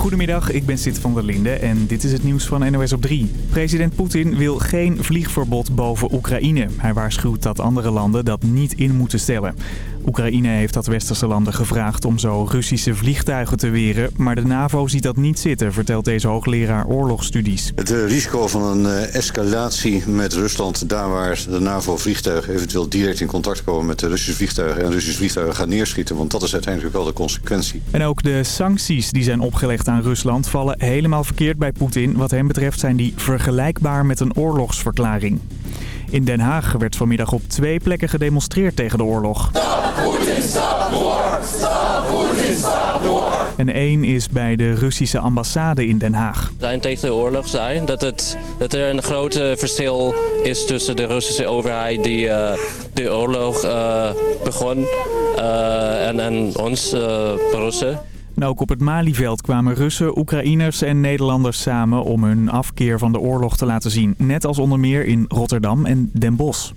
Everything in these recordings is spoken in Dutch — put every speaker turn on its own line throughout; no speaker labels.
Goedemiddag, ik ben Sid van der Linde en dit is het nieuws van NOS op 3. President Poetin wil geen vliegverbod boven Oekraïne. Hij waarschuwt dat andere landen dat niet in moeten stellen. Oekraïne heeft dat westerse landen gevraagd om zo Russische vliegtuigen te weren. Maar de NAVO ziet dat niet zitten, vertelt deze hoogleraar oorlogsstudies.
Het risico van een uh, escalatie met Rusland, daar waar de NAVO-vliegtuigen eventueel direct in contact komen met de Russische vliegtuigen en Russische vliegtuigen gaan neerschieten. Want dat is uiteindelijk wel de consequentie.
En ook de sancties die zijn opgelegd aan Rusland vallen helemaal verkeerd bij Poetin. Wat hem betreft zijn die vergelijkbaar met een oorlogsverklaring. In Den Haag werd vanmiddag op twee plekken gedemonstreerd tegen de oorlog. En één is bij de Russische ambassade in Den Haag.
Zijn tegen de oorlog zijn dat, het, dat er een groot verschil is tussen de Russische overheid die uh, de oorlog uh, begon en, en ons, Russen.
En ook op het Malieveld kwamen Russen, Oekraïners en Nederlanders samen om hun afkeer van de oorlog te laten zien. Net als onder meer in Rotterdam en Den Bosch.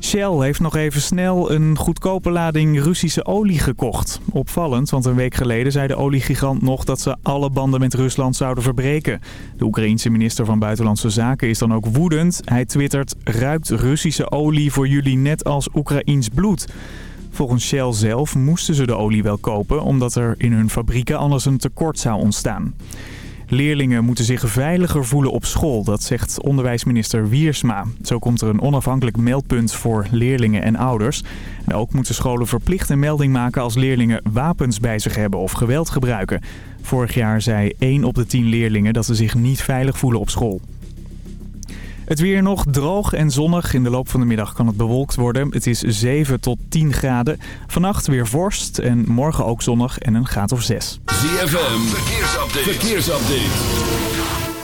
Shell heeft nog even snel een goedkope lading Russische olie gekocht. Opvallend, want een week geleden zei de oliegigant nog dat ze alle banden met Rusland zouden verbreken. De Oekraïense minister van Buitenlandse Zaken is dan ook woedend. Hij twittert, ruikt Russische olie voor jullie net als Oekraïens bloed? Volgens Shell zelf moesten ze de olie wel kopen omdat er in hun fabrieken anders een tekort zou ontstaan. Leerlingen moeten zich veiliger voelen op school, dat zegt onderwijsminister Wiersma. Zo komt er een onafhankelijk meldpunt voor leerlingen en ouders. En ook moeten scholen verplicht een melding maken als leerlingen wapens bij zich hebben of geweld gebruiken. Vorig jaar zei 1 op de 10 leerlingen dat ze zich niet veilig voelen op school. Het weer nog droog en zonnig. In de loop van de middag kan het bewolkt worden. Het is 7 tot 10 graden. Vannacht weer vorst en morgen ook zonnig en een graad of 6.
ZFM, verkeersupdate. verkeersupdate.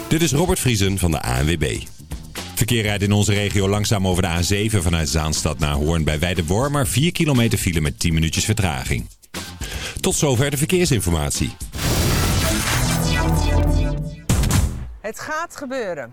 Dit is Robert Vriesen van de ANWB. Verkeer rijdt in onze regio langzaam over de A7 vanuit Zaanstad naar Hoorn bij Weidewormer. 4 kilometer file met 10 minuutjes vertraging. Tot zover de verkeersinformatie.
Het gaat gebeuren.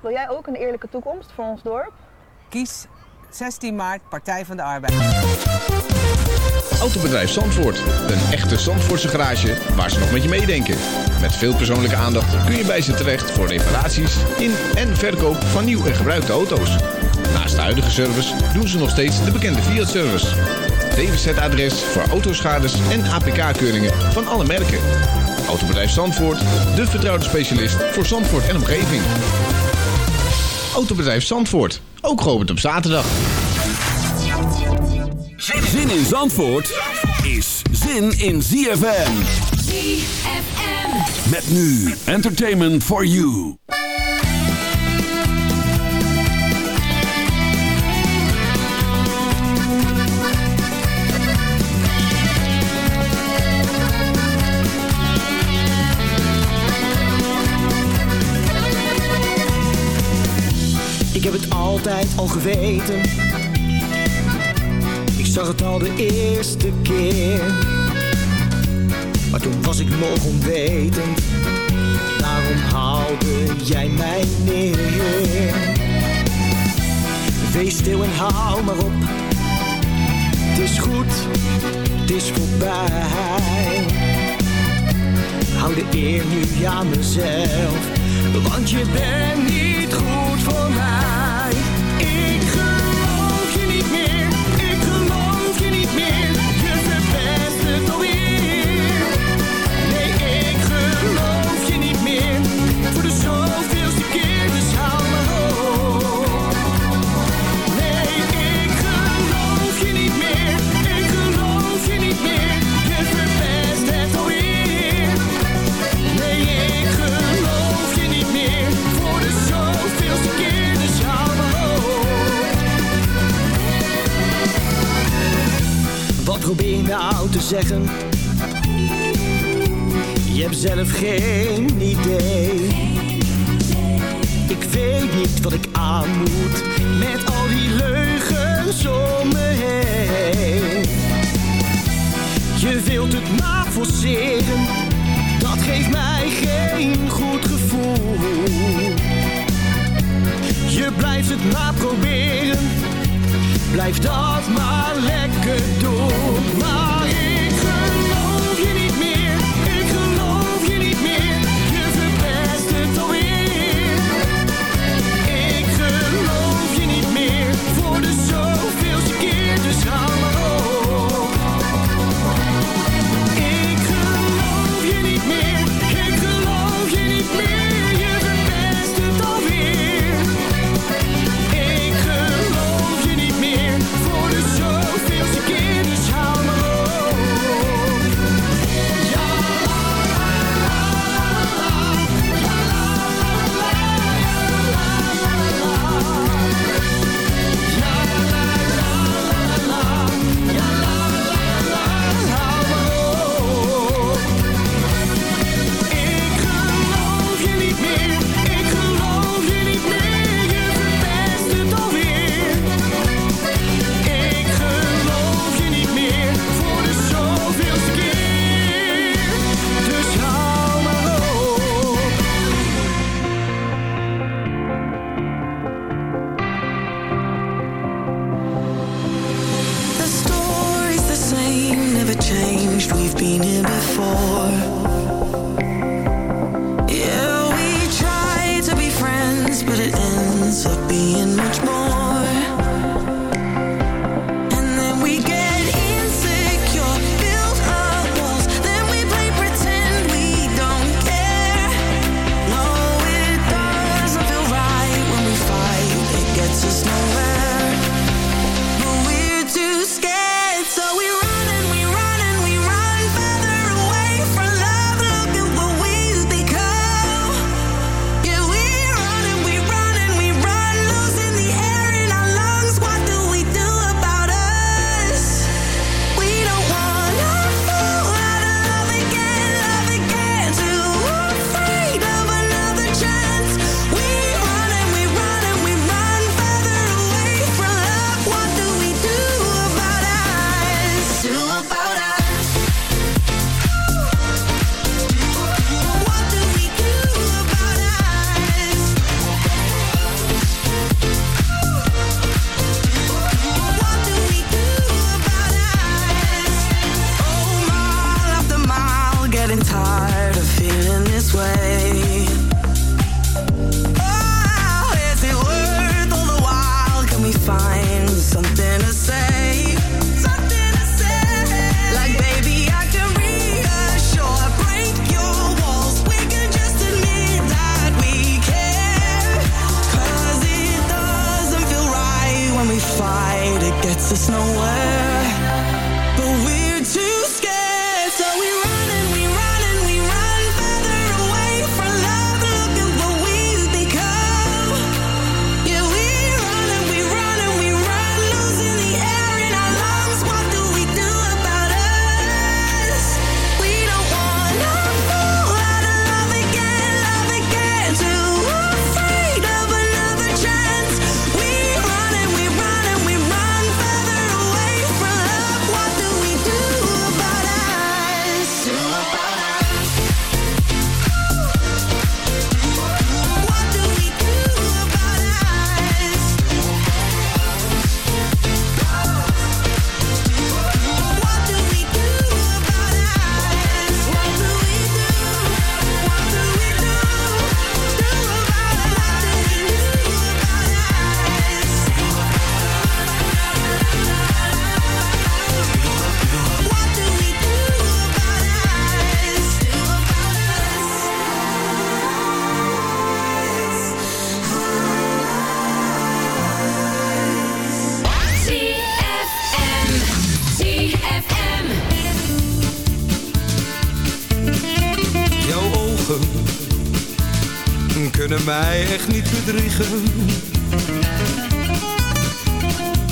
Wil jij ook een eerlijke toekomst voor ons dorp?
Kies 16 maart Partij van de Arbeid.
Autobedrijf Zandvoort. Een echte Zandvoortse garage waar ze nog met je meedenken. Met veel persoonlijke aandacht kun je bij ze terecht voor reparaties in en verkoop van nieuw en gebruikte auto's. Naast de huidige service doen ze nog steeds de bekende Fiat-service. DWZ-adres voor autoschades en APK-keuringen van alle merken. Autobedrijf Zandvoort, de vertrouwde specialist voor Zandvoort en omgeving. Autobedrijf Zandvoort. Ook geopend op zaterdag.
Zin in Zandvoort is zin in ZFM.
ZFM.
Met nu Entertainment for You.
Heb het altijd al geweten. Ik zag het al de eerste keer. Maar toen was ik nog onwetend. Daarom haalde jij mij neer. Wees stil en hou maar op. Het is goed, het is voorbij. Hou de eer nu aan mezelf. Want je bent niet goed voor mij. Ik geloof probeer nou te zeggen. Je
hebt zelf geen idee. Ik weet niet wat ik aan moet met al die leugens om me heen. Je wilt het maar forceren, dat geeft mij geen goed gevoel. Je blijft het maar proberen Blijf dat maar lekker doen.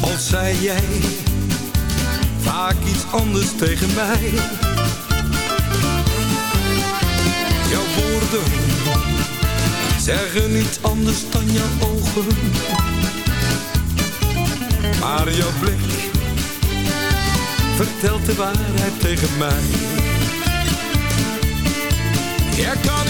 Als zei jij vaak iets anders tegen mij.
Jouw woorden zeggen iets anders dan jouw ogen. Maar jouw blik vertelt de waarheid tegen mij. Jij kan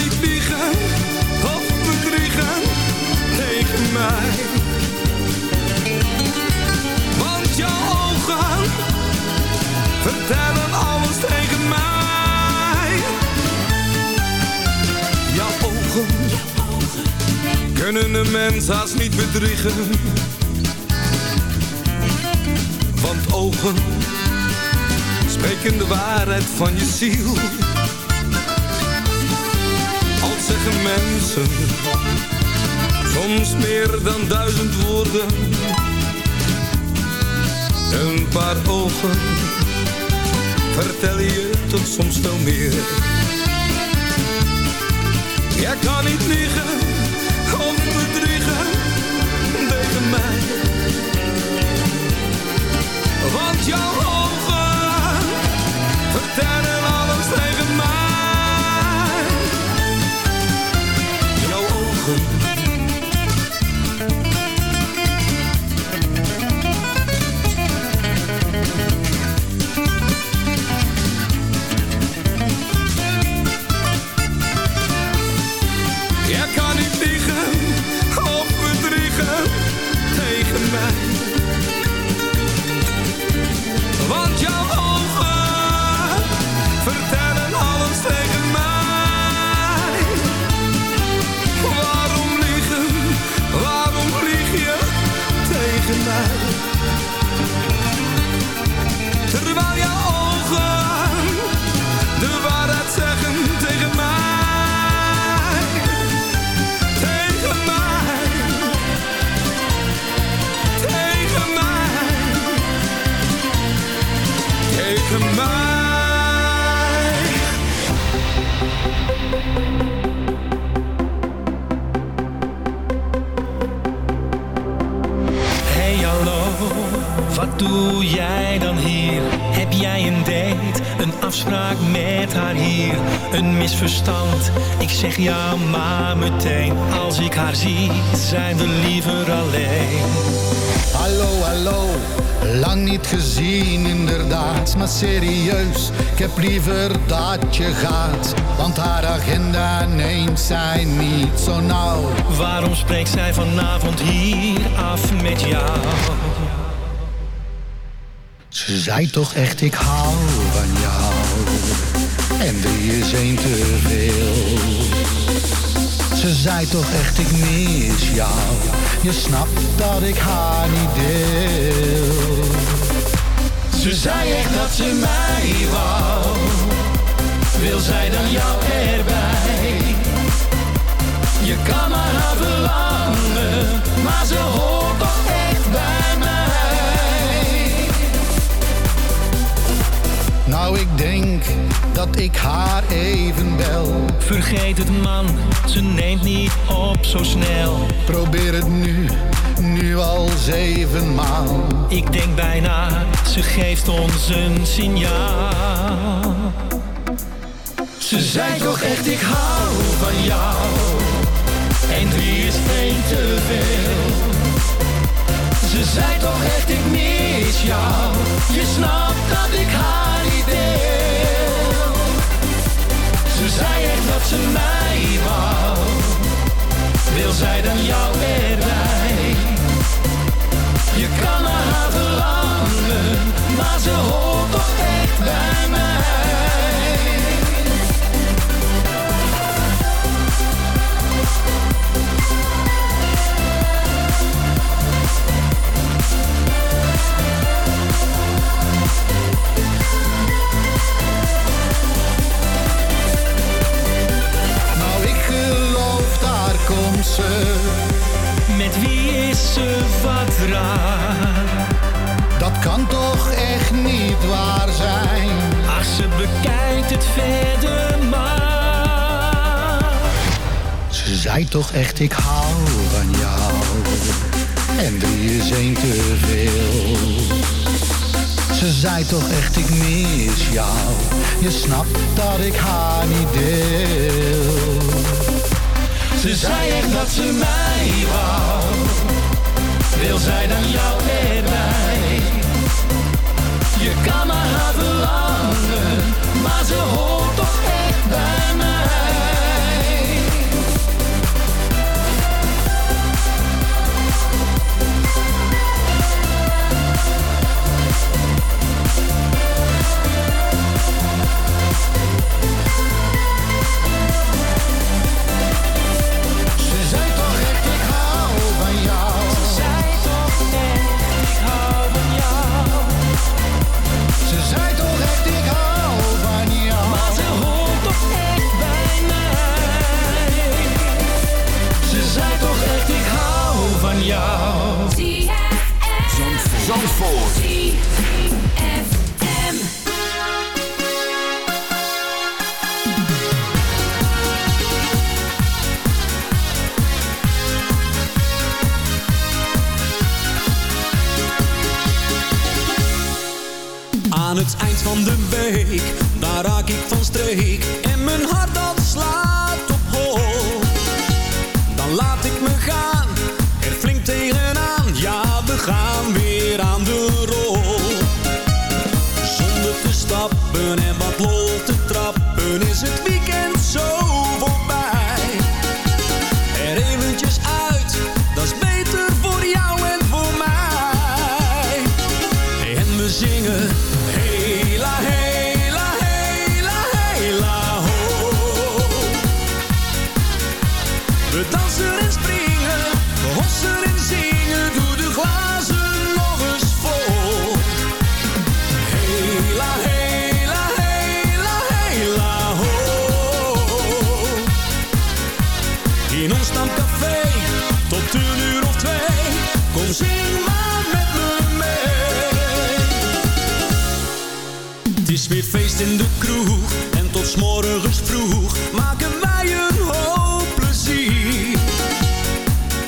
Want jouw ogen vertellen alles tegen mij. Jouw ogen kunnen een mens haast niet bedriegen. Want ogen spreken de waarheid van je ziel. Al zeggen mensen soms meer dan duizend woorden. Een paar ogen vertellen je toch soms veel meer. Jij kan niet liegen of bedriegen tegen mij. Want jouw je
gaat, want haar agenda neemt zij niet zo nauw.
Waarom spreekt zij vanavond hier af met jou?
Ze zei toch echt, ik hou van jou, en drie is één te veel. Ze zei toch echt, ik mis jou, je snapt dat ik haar niet deel.
Ze zei echt dat ze mij wou Wil zij dan jou erbij? Je kan maar haar verlangen Maar ze hoort toch echt bij mij
Nou, ik denk dat ik haar even bel.
Vergeet het man, ze neemt niet op zo snel
Probeer het nu, nu al zevenmaal.
Ik denk bijna, ze geeft ons een signaal Ze zei toch echt, ik hou van jou. En drie is één te veel? Ze zei toch echt, ik mis jou. Je snapt dat ik haar niet deel. Ze zei echt dat ze mij wou. Wil zij dan jou erbij? Je kan naar haar verlangen Maar ze hoort toch echt bij mij
Dat kan toch echt niet waar zijn?
Ach, ze bekijkt het verder maar.
Ze zei toch echt, ik hou van jou. En drie is een te veel. Ze zei toch echt, ik mis jou. Je snapt dat ik haar niet deel.
Ze zei echt dat ze mij wou wil zij dan jou erbij? Je kan maar haar verlangen, maar ze hoort.
Aan het eind van de week, daar raak ik van streek. En mijn hart in de kroeg en tot morgens vroeg maken wij een hoop plezier.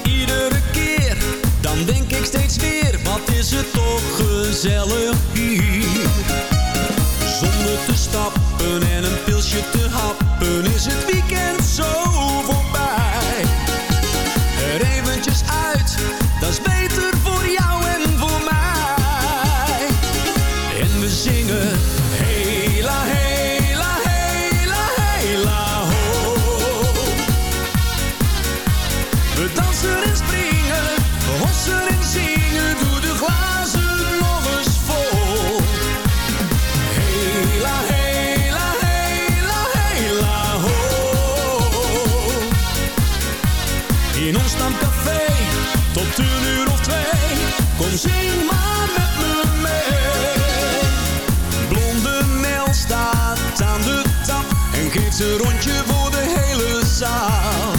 Iedere keer, dan denk ik steeds weer, wat is het toch gezellig hier. een rondje voor de hele zaal.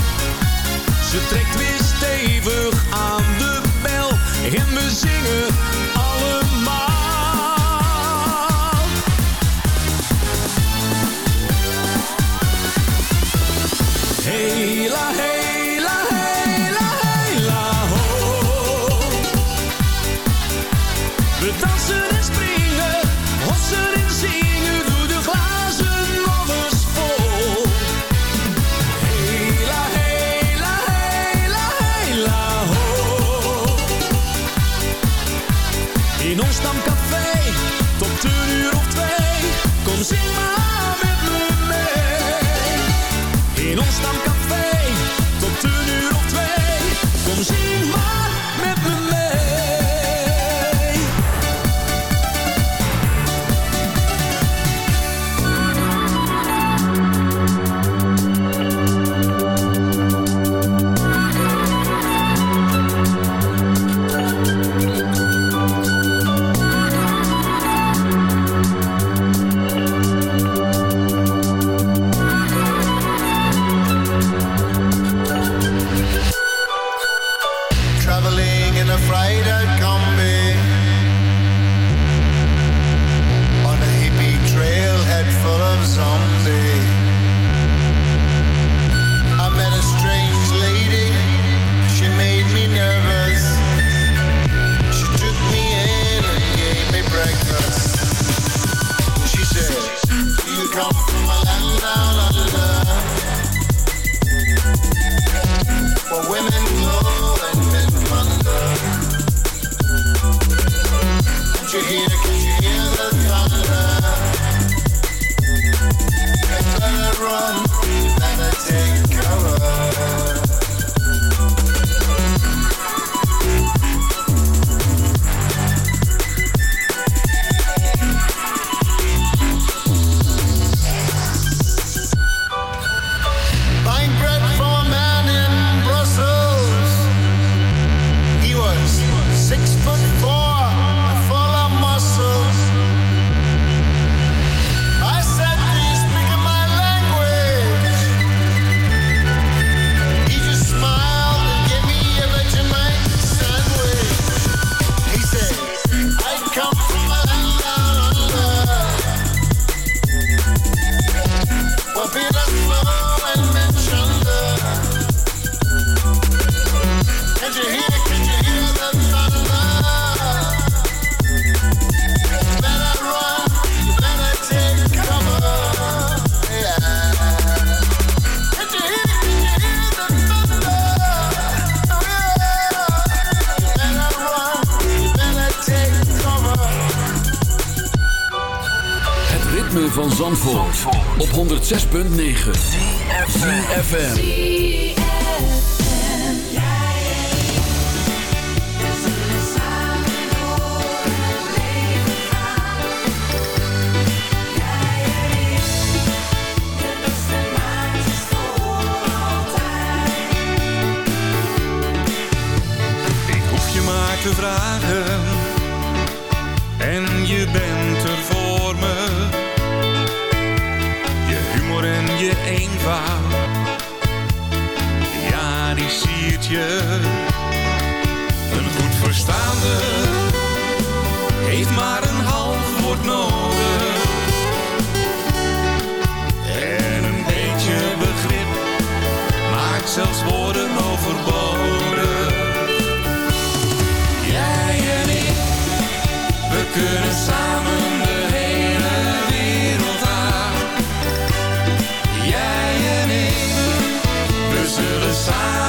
to the side.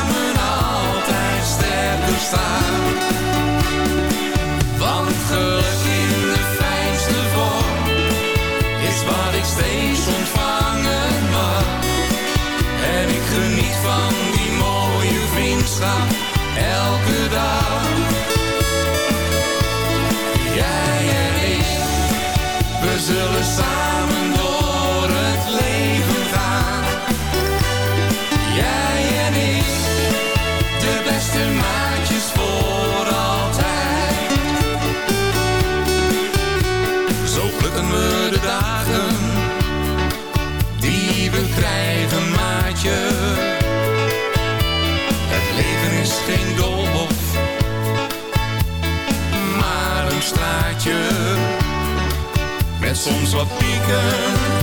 soms wat pieken.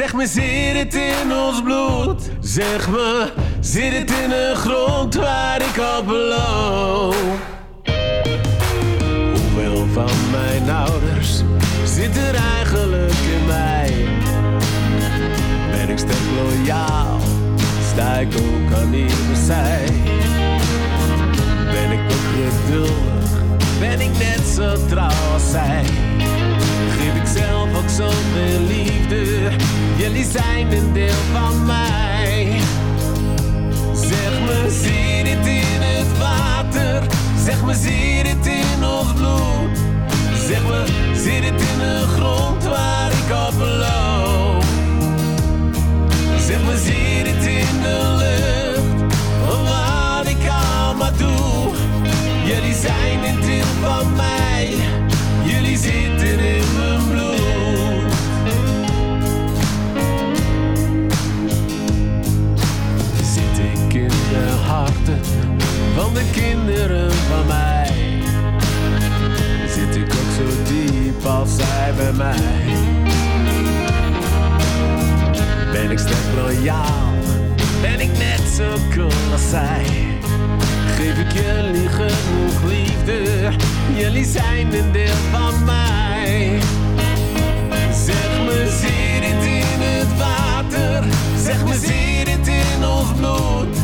Zeg me, zit het in ons bloed? Zeg me, zit het in de grond waar ik al Hoe Hoeveel van mijn ouders zit er eigenlijk in mij? Ben ik sterk loyaal? Sta ik ook aan ieder zij? Ben ik ook geduldig? Ben ik net zo trouw als zij? Geef ik zelf ook zoveel liefde? Jullie zijn een deel van mij.
Sukkel als zij. Geef ik jullie genoeg liefde, jullie zijn een deel van mij. Zeg me, zit het in het water? Zeg me, zit het in ons bloed?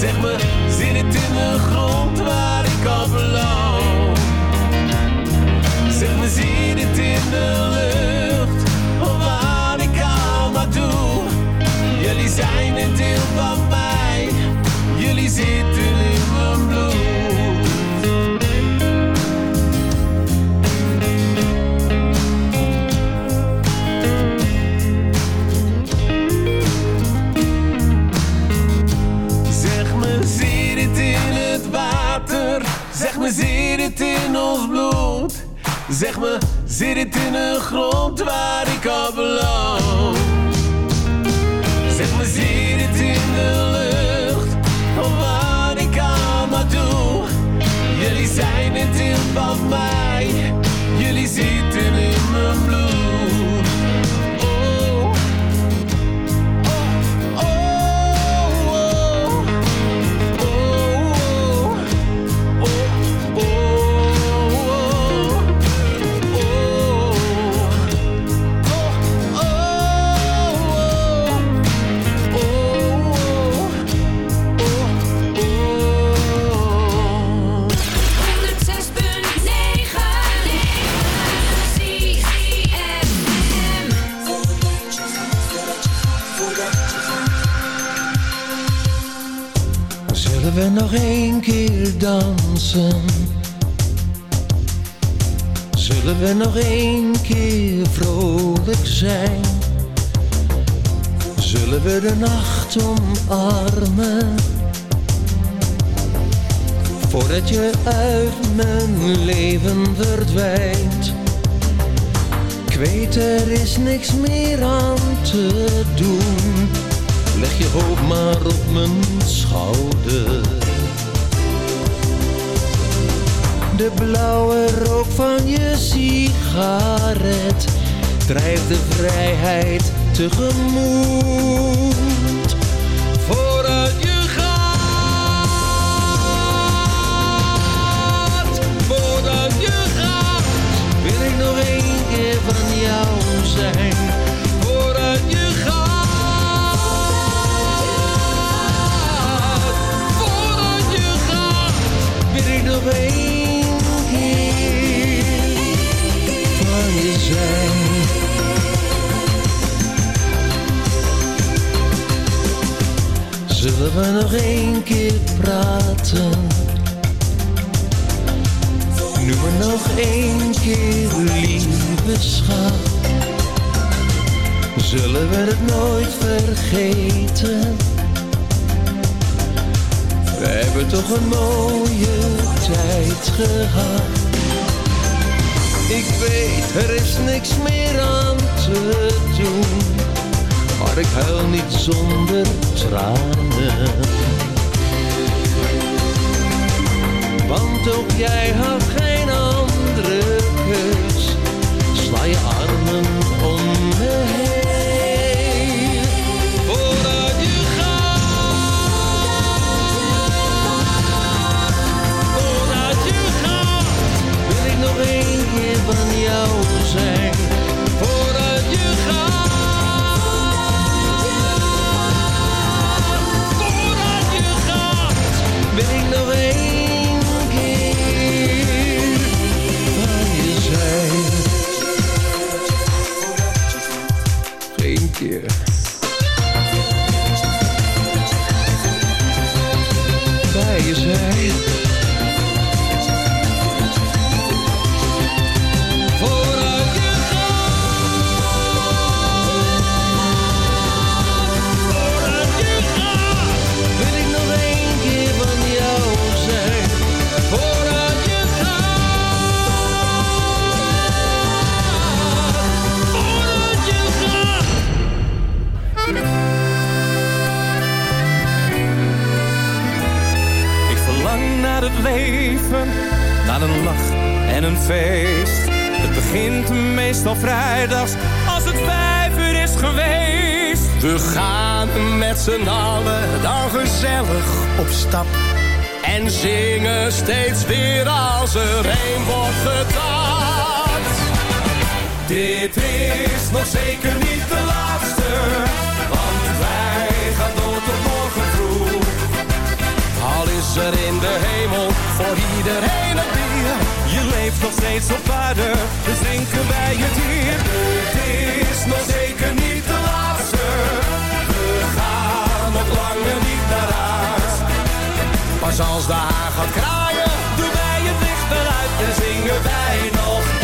Zeg me, zit het in de grond waar ik op loop? Zeg me, zit het in de lucht? Wat ik allemaal doe? Zijn een deel van mij. Jullie zitten in mijn bloed. Zeg me, zit het in het water? Zeg me, zit het in ons bloed? Zeg me, zit het in de grond waar ik op loop? Een deel
nacht omarmen? Voordat je uit mijn leven verdwijnt. Ik weet er is niks meer aan te doen. Leg je hoop maar op mijn schouder. De blauwe rook van je sigaret drijft de vrijheid tegemoet. Voordat je gaat, voordat je gaat, wil ik nog één keer van jou zijn. Voordat je gaat, voordat je gaat, wil ik nog één Zullen we nog één keer praten? Nu maar nog één keer, lieve schat. Zullen we het nooit vergeten? We hebben toch een mooie tijd gehad. Ik weet, er is niks meer aan te doen. Maar ik huil niet zonder tranen. Want ook jij had geen andere keus. Sla je armen om me heen. Voordat je gaat. Voordat je gaat. Wil ik nog één keer van jou zijn. Wil
begint meestal vrijdags als het vijf uur is geweest. We gaan met z'n allen dan gezellig op stap. En zingen steeds weer als er een wordt getapt. Dit is nog zeker niet de laatste, want wij gaan door tot morgen is er in de hemel voor iedereen een bier. Je leeft nog steeds op aarde, dus drinken wij het hier. Dit is nog zeker niet de laatste. We gaan nog langer niet naar huis. Pas als de haar gaat kraaien, doen wij het licht eruit en zingen wij nog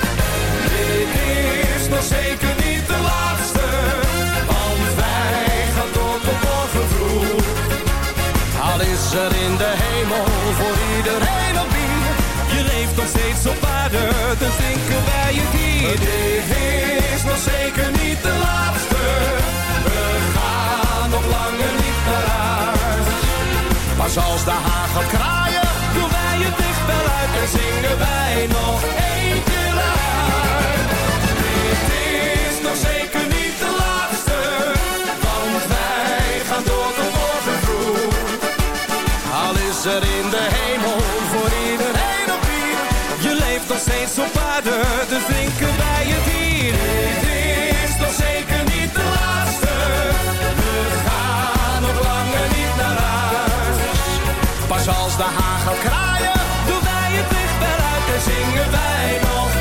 Op aarde, dus drinken wij het hier. Dit is nog zeker niet de laatste, we gaan nog langer niet naar huis. Pas als de gaat kraaien, doen wij het licht wel uit en zingen wij nog één keer. Steeds op dus drinken wij het hier. Dit is nog zeker niet de laatste, we gaan nog langer niet naar huis. Pas als de hagel kraaien, doen wij het licht wel uit en zingen wij nog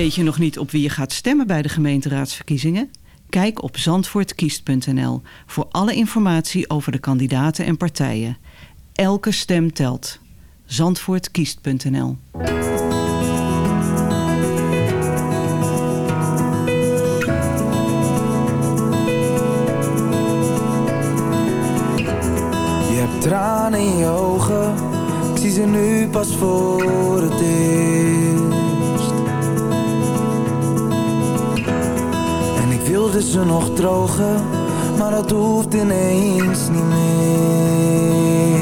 Weet je nog niet op wie je gaat stemmen bij de gemeenteraadsverkiezingen? Kijk op zandvoortkiest.nl voor alle informatie over de kandidaten en partijen. Elke stem telt. Zandvoortkiest.nl
Je hebt tranen in je ogen, zie ze nu pas voor het eerst. Ze nog drogen, maar dat hoeft ineens niet meer.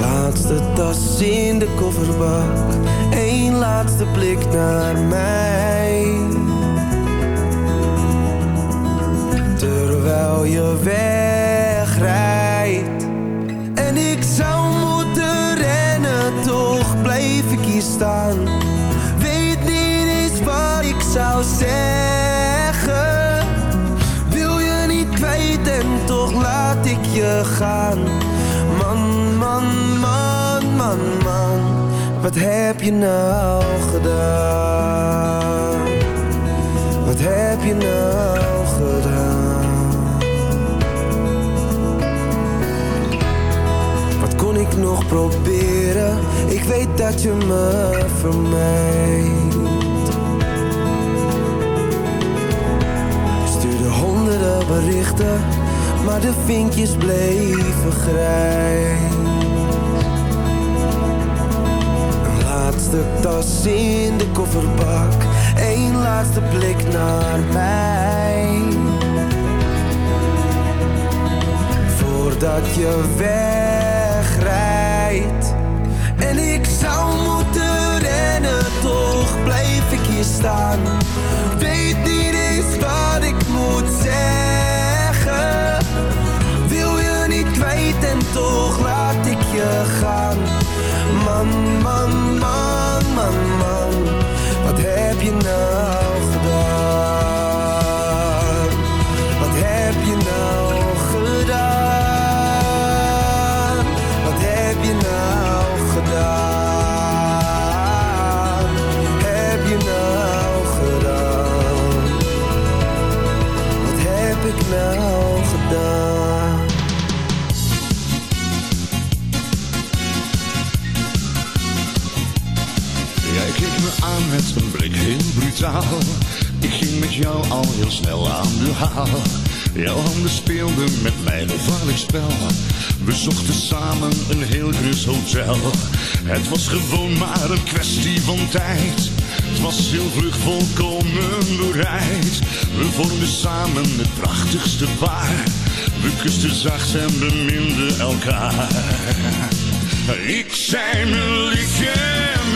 Laatste tas in de kofferbak, één laatste blik naar mij. Terwijl je wegrijdt Wat heb je nou gedaan? Wat heb je nou gedaan? Wat kon ik nog proberen? Ik weet dat je me vermijdt. Stuurde honderden berichten, maar de vinkjes bleven grijs. Laatste tas in de kofferbak, één laatste blik naar mij. Voordat je wegrijdt. En ik zou moeten rennen Toch blijf ik hier staan. Weet niet eens wat ik moet zeggen. Wil je niet kwijt en toch laat ik je gaan. Man, man, man, man, man Wat heb je nou Ik
ging met jou al heel snel aan de haal. Jouw handen speelden met mij een gevaarlijk spel. We zochten samen een heel grus hotel. Het was gewoon maar een kwestie van tijd. Het was heel vlug volkomen bereid. We vormden samen het prachtigste paar. We kusten zacht en beminden elkaar. Ik zei mijn liefje,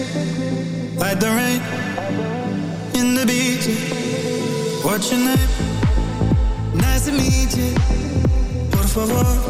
Like the rain in the beach. What's your name? Nice to meet you. Por favor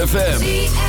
ZFM.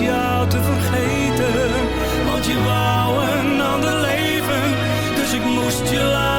jou
te
vergeten. Want je wou een ander leven, dus ik moest je laten.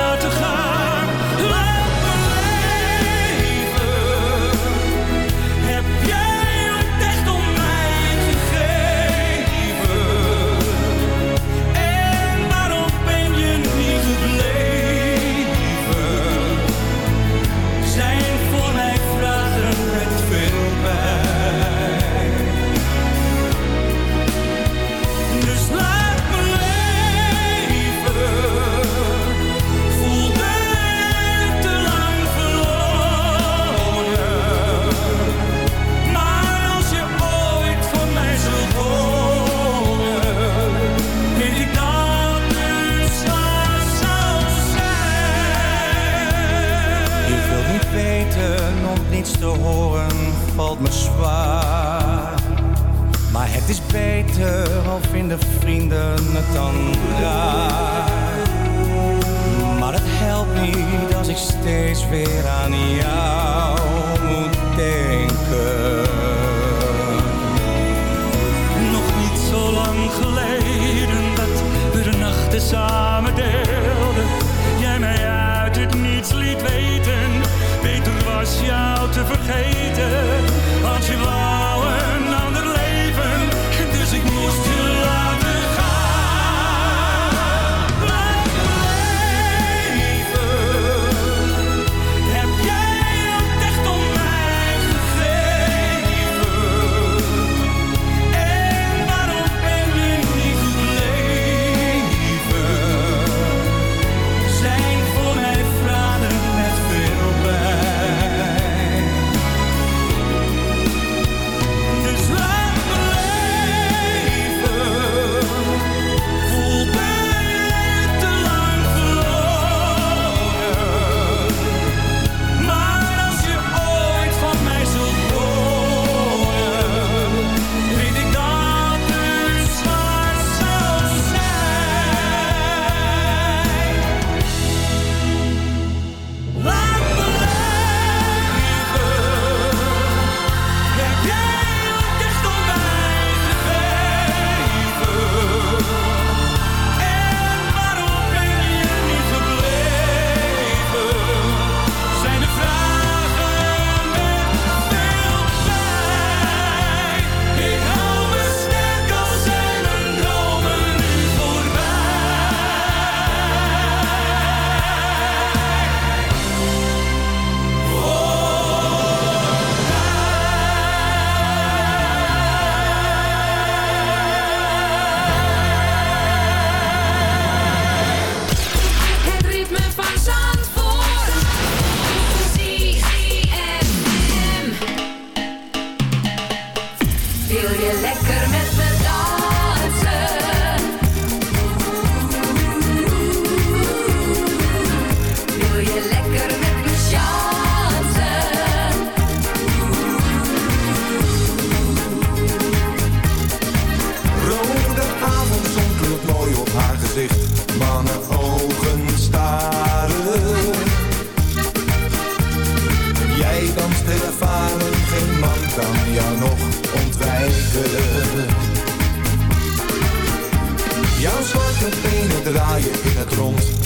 Jouw zwarte benen draaien in het
rond.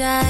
die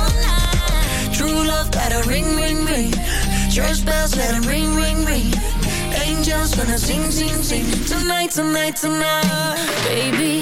True love better ring, ring, ring. Church bells better ring, ring, ring. Angels gonna sing, sing, sing. Tonight, tonight, tonight.
Baby.